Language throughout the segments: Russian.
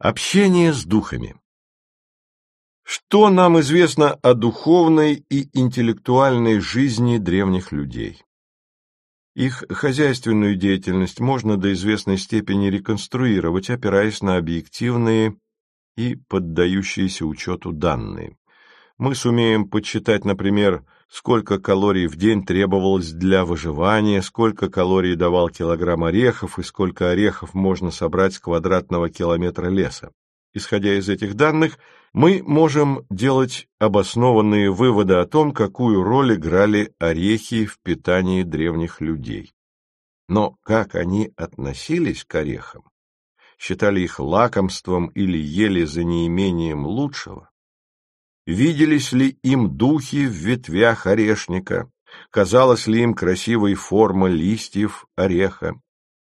Общение с духами Что нам известно о духовной и интеллектуальной жизни древних людей? Их хозяйственную деятельность можно до известной степени реконструировать, опираясь на объективные и поддающиеся учету данные. Мы сумеем подсчитать, например, сколько калорий в день требовалось для выживания, сколько калорий давал килограмм орехов и сколько орехов можно собрать с квадратного километра леса. Исходя из этих данных, мы можем делать обоснованные выводы о том, какую роль играли орехи в питании древних людей. Но как они относились к орехам? Считали их лакомством или ели за неимением лучшего? Виделись ли им духи в ветвях орешника? Казалась ли им красивой форма листьев ореха?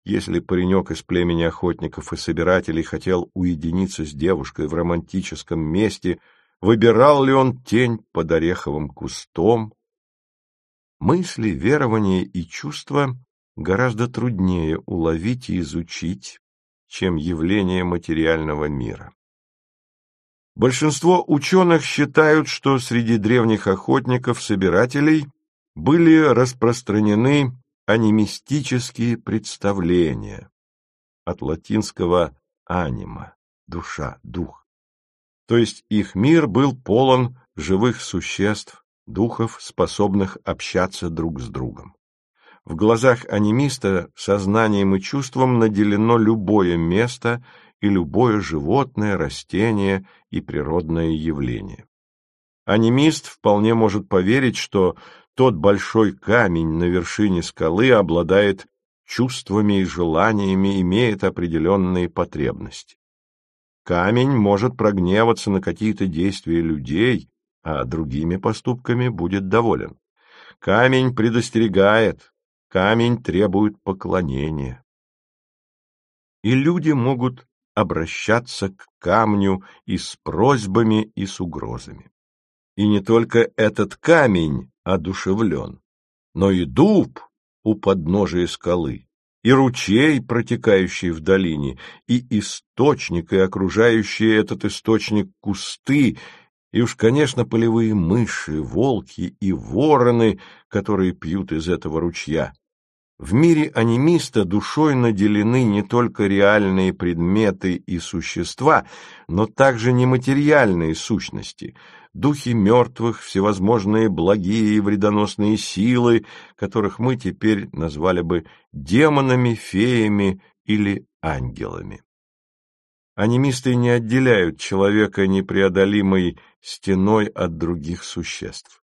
Если паренек из племени охотников и собирателей хотел уединиться с девушкой в романтическом месте, выбирал ли он тень под ореховым кустом? Мысли, верования и чувства гораздо труднее уловить и изучить, чем явление материального мира. Большинство ученых считают, что среди древних охотников-собирателей были распространены анимистические представления от латинского «анима» — душа, дух. То есть их мир был полон живых существ, духов, способных общаться друг с другом. В глазах анимиста сознанием и чувством наделено любое место и любое животное, растение и природное явление. Анимист вполне может поверить, что тот большой камень на вершине скалы обладает чувствами и желаниями, имеет определенные потребности. Камень может прогневаться на какие-то действия людей, а другими поступками будет доволен. Камень предостерегает, камень требует поклонения. И люди могут обращаться к камню и с просьбами, и с угрозами. И не только этот камень одушевлен, но и дуб у подножия скалы, и ручей, протекающий в долине, и источник, и окружающие этот источник кусты, и уж, конечно, полевые мыши, волки и вороны, которые пьют из этого ручья. В мире анимиста душой наделены не только реальные предметы и существа, но также нематериальные сущности, духи мертвых, всевозможные благие и вредоносные силы, которых мы теперь назвали бы демонами, феями или ангелами. Анимисты не отделяют человека непреодолимой стеной от других существ.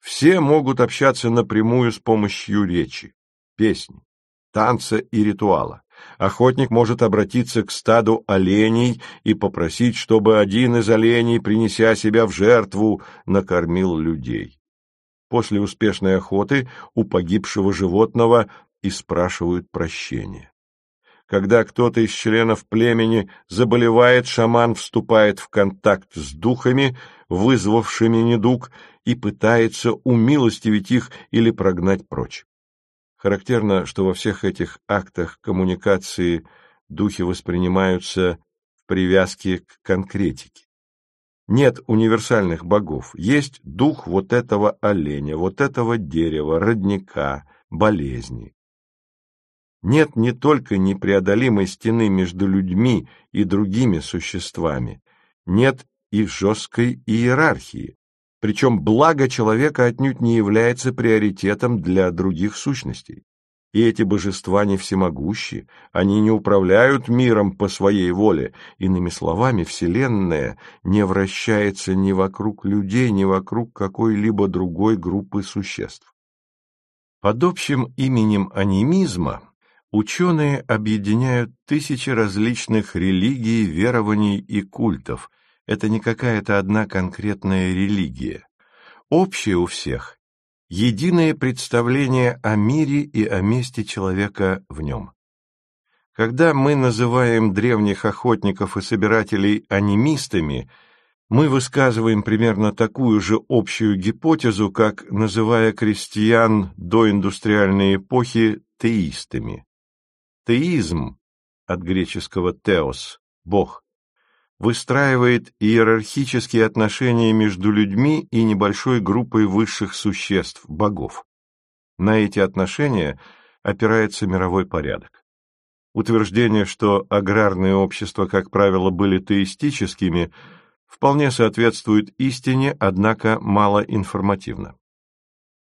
Все могут общаться напрямую с помощью речи песни, танца и ритуала. Охотник может обратиться к стаду оленей и попросить, чтобы один из оленей, принеся себя в жертву, накормил людей. После успешной охоты у погибшего животного и спрашивают прощения. Когда кто-то из членов племени заболевает, шаман вступает в контакт с духами, вызвавшими недуг, и пытается умилостивить их или прогнать прочь. Характерно, что во всех этих актах коммуникации духи воспринимаются в привязке к конкретике. Нет универсальных богов, есть дух вот этого оленя, вот этого дерева, родника, болезни. Нет не только непреодолимой стены между людьми и другими существами, нет и жесткой иерархии, причем благо человека отнюдь не является приоритетом для других сущностей. И эти божества не всемогущи, они не управляют миром по своей воле. Иными словами, Вселенная не вращается ни вокруг людей, ни вокруг какой-либо другой группы существ. Под общим именем анимизма ученые объединяют тысячи различных религий, верований и культов, это не какая-то одна конкретная религия. Общее у всех – единое представление о мире и о месте человека в нем. Когда мы называем древних охотников и собирателей анимистами, мы высказываем примерно такую же общую гипотезу, как называя крестьян до индустриальной эпохи теистами. Теизм, от греческого «теос» Бог, выстраивает иерархические отношения между людьми и небольшой группой высших существ, богов. На эти отношения опирается мировой порядок. Утверждение, что аграрные общества, как правило, были теистическими, вполне соответствует истине, однако мало информативно.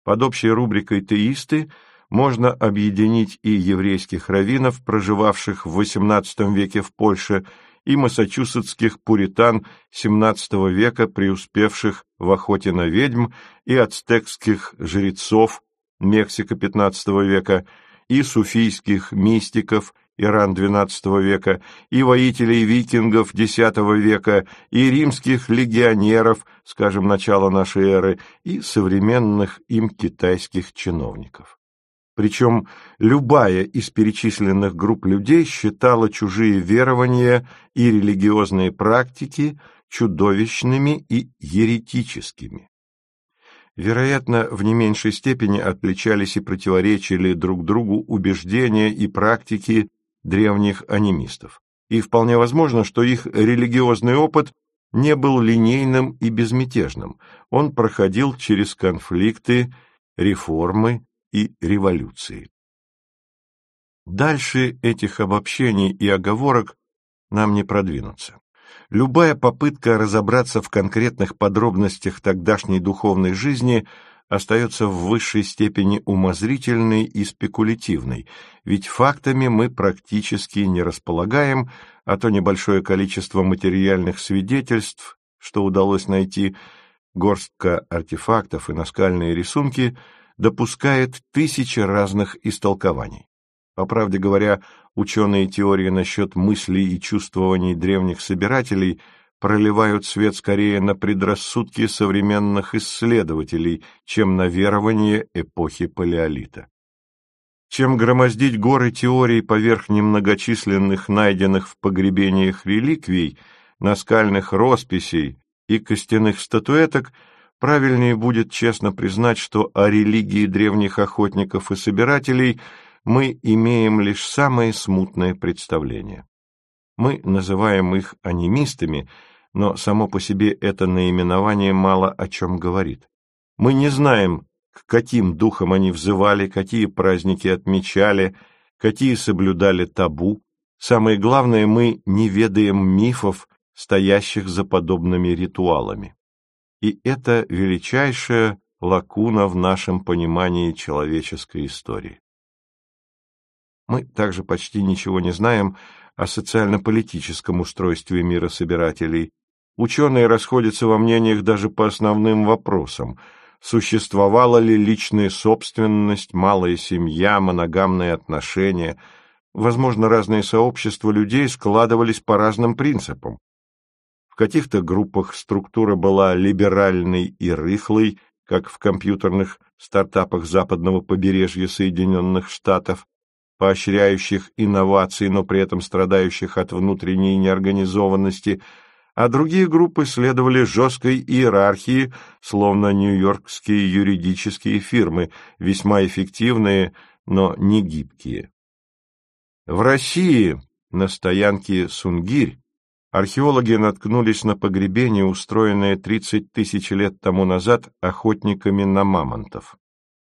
Под общей рубрикой «теисты» можно объединить и еврейских раввинов, проживавших в XVIII веке в Польше, и массачусетских пуритан XVII века, преуспевших в охоте на ведьм, и ацтекских жрецов Мексика XV века, и суфийских мистиков Иран XII века, и воителей викингов X века, и римских легионеров, скажем, начала нашей эры, и современных им китайских чиновников. Причем любая из перечисленных групп людей считала чужие верования и религиозные практики чудовищными и еретическими. Вероятно, в не меньшей степени отличались и противоречили друг другу убеждения и практики древних анимистов. И вполне возможно, что их религиозный опыт не был линейным и безмятежным, он проходил через конфликты, реформы и революции. Дальше этих обобщений и оговорок нам не продвинуться. Любая попытка разобраться в конкретных подробностях тогдашней духовной жизни остается в высшей степени умозрительной и спекулятивной, ведь фактами мы практически не располагаем, а то небольшое количество материальных свидетельств, что удалось найти, горстка артефактов и наскальные рисунки – допускает тысячи разных истолкований. По правде говоря, ученые теории насчет мыслей и чувствований древних собирателей проливают свет скорее на предрассудки современных исследователей, чем на верование эпохи Палеолита. Чем громоздить горы теорий поверх немногочисленных найденных в погребениях реликвий, наскальных росписей и костяных статуэток – Правильнее будет честно признать, что о религии древних охотников и собирателей мы имеем лишь самое смутное представление. Мы называем их анимистами, но само по себе это наименование мало о чем говорит. Мы не знаем, к каким духам они взывали, какие праздники отмечали, какие соблюдали табу. Самое главное, мы не ведаем мифов, стоящих за подобными ритуалами и это величайшая лакуна в нашем понимании человеческой истории. Мы также почти ничего не знаем о социально-политическом устройстве мира собирателей. Ученые расходятся во мнениях даже по основным вопросам. Существовала ли личная собственность, малая семья, моногамные отношения? Возможно, разные сообщества людей складывались по разным принципам. Каких-то группах структура была либеральной и рыхлой, как в компьютерных стартапах западного побережья Соединенных Штатов, поощряющих инновации, но при этом страдающих от внутренней неорганизованности, а другие группы следовали жесткой иерархии, словно нью-йоркские юридические фирмы, весьма эффективные, но не гибкие. В России на стоянке Сунгирь археологи наткнулись на погребение, устроенное 30 тысяч лет тому назад охотниками на мамонтов.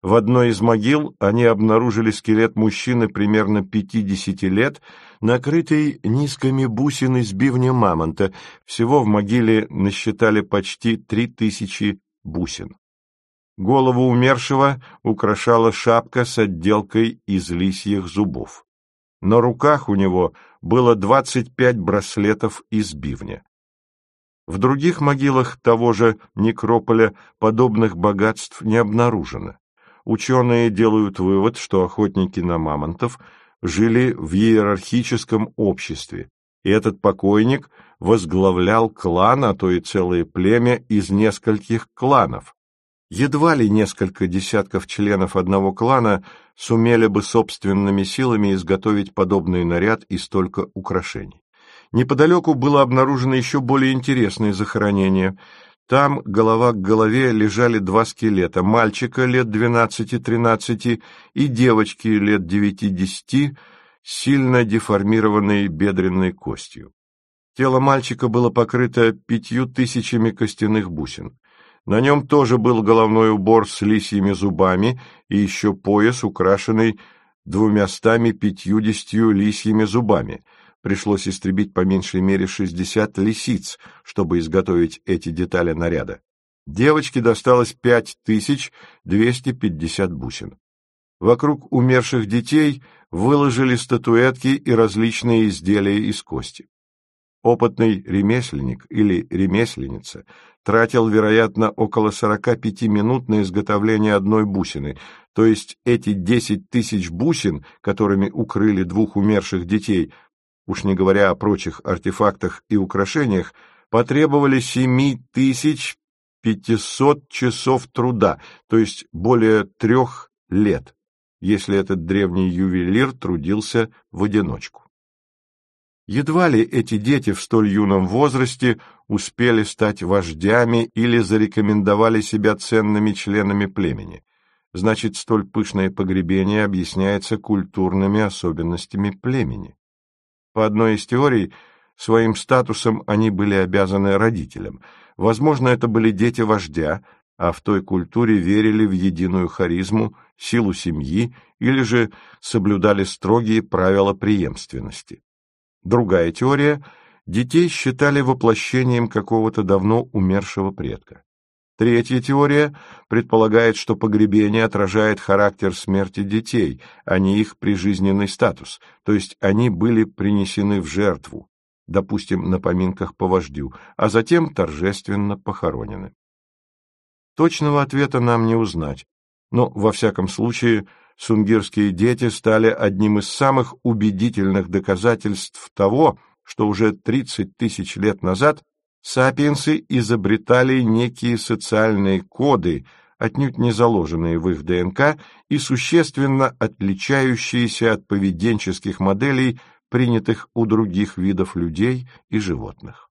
В одной из могил они обнаружили скелет мужчины примерно 50 лет, накрытый низкими бусиной с бивня мамонта. Всего в могиле насчитали почти 3000 бусин. Голову умершего украшала шапка с отделкой из лисьих зубов. На руках у него было 25 браслетов из бивня. В других могилах того же некрополя подобных богатств не обнаружено. Ученые делают вывод, что охотники на мамонтов жили в иерархическом обществе, и этот покойник возглавлял клан, а то и целое племя из нескольких кланов. Едва ли несколько десятков членов одного клана сумели бы собственными силами изготовить подобный наряд и столько украшений. Неподалеку было обнаружено еще более интересное захоронение. Там голова к голове лежали два скелета – мальчика лет двенадцати-тринадцати и девочки лет девяти-десяти с сильно деформированной бедренной костью. Тело мальчика было покрыто пятью тысячами костяных бусин. На нем тоже был головной убор с лисьими зубами и еще пояс, украшенный двумястами пятьюдесятью лисьими зубами. Пришлось истребить по меньшей мере шестьдесят лисиц, чтобы изготовить эти детали наряда. Девочке досталось пять тысяч двести пятьдесят бусин. Вокруг умерших детей выложили статуэтки и различные изделия из кости. Опытный ремесленник или ремесленница тратил, вероятно, около 45 минут на изготовление одной бусины, то есть эти 10 тысяч бусин, которыми укрыли двух умерших детей, уж не говоря о прочих артефактах и украшениях, потребовали 7500 часов труда, то есть более трех лет, если этот древний ювелир трудился в одиночку. Едва ли эти дети в столь юном возрасте успели стать вождями или зарекомендовали себя ценными членами племени. Значит, столь пышное погребение объясняется культурными особенностями племени. По одной из теорий, своим статусом они были обязаны родителям. Возможно, это были дети вождя, а в той культуре верили в единую харизму, силу семьи или же соблюдали строгие правила преемственности. Другая теория – детей считали воплощением какого-то давно умершего предка. Третья теория предполагает, что погребение отражает характер смерти детей, а не их прижизненный статус, то есть они были принесены в жертву, допустим, на поминках по вождю, а затем торжественно похоронены. Точного ответа нам не узнать, но, во всяком случае, сунгирские дети стали одним из самых убедительных доказательств того, что уже 30 тысяч лет назад сапиенсы изобретали некие социальные коды, отнюдь не заложенные в их ДНК и существенно отличающиеся от поведенческих моделей, принятых у других видов людей и животных.